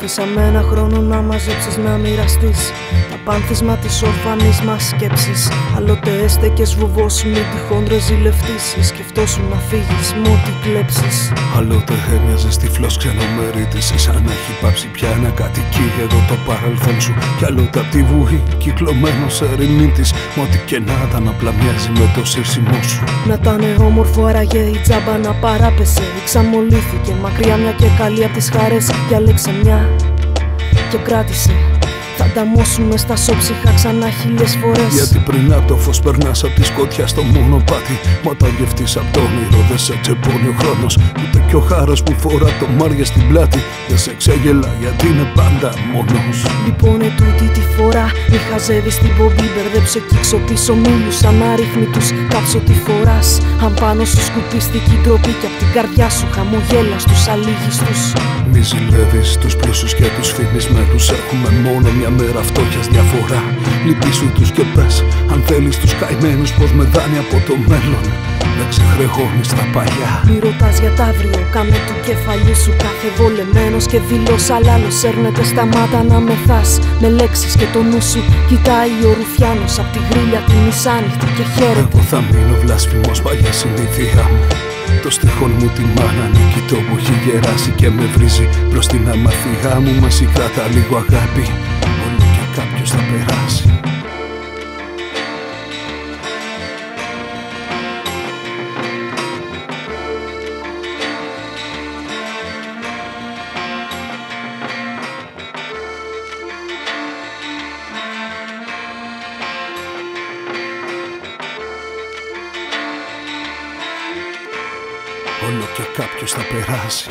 αφήσαμε ένα χρόνο να μαζέψεις να μοιραστείς. Τα πάνθισμα της ορφανής μας σκέψης. Άλλοτε έστεκες βουβός μη τυχόν ρεζιλευτείς Σκεφτόσουν να φύγεις μου ό,τι κλέψεις. Άλλοτε έμοιαζες τυφλός ξενομερίτης Σαν να έχει πάψει πια να κατοικεί εδώ το παρελθόν σου. Κι άλλοτε απ' τη βουή κυκλωμένος ερημίτης Μ' ό,τι και να ήταν απλά μοιάζει με το σύρσιμό σου. Να ήταν όμορφο άραγε η τζάμπα να παράπεσε Εξαμολύθηκε μακριά μια και καλή απ' τις χαρές Διάλεξε μια και κράτησε. θα ανταμώσουμε στα σώψυχα ξανά χίλιες φορές. Γιατί πριν από το φως περνάς από τη σκοτιά στο μονοπάτι Μα όταν γευτείς από το όνειρο δεν σε τσεπώνει ο χρόνος. Ούτε κι ο χάρος που φορά το μάρια στην πλάτη. Δεν σε ξεγελά γιατί είναι πάντα μόνος. Λοιπόν ετούτη τη φορά μη χαζεύεις την πομπή. Μπερδέψε κι πίσω μίλους σαν αριθμητούς Κάψω τη φοράς αν πάνω σου σκουπίστηκε η ντροπή. Κι απ' την καρδιά σου χαμογέλα στους αλήγιστους Μη ζηλεύεις τους πλούσιους και τους φημισμένους Έχουμε μόνο μια μέρα φτώχειας διαφορά. Λυπήσου τους και πες αν θέλεις τους καημένους Πως με δάνει από το μέλλον δεν ξεχρεγώνεις τα παλιά. Μη ρωτάς για τα αύριο, κάνε του κεφαλιού σου κάθε βολεμένος Και δηλώς αλλά άλλος έρνεται στα μάτα να μεθάς Με λέξεις και το νου σου κοιτάει ο Ρουφιάνος Απ' τη γρίλια την μισάνυχτη και χαίρεται. Εγώ θα μείνω βλάσφημος παλιά συνήθεια μου. Το στίχον μου τη μάνα νικητό που έχει γεράσει και με βρίζει. Προς την αμαθηγά μου μα κράτα λίγο αγάπη. Όλο και κάποιος θα περάσει Όλο και κάποιος θα περάσει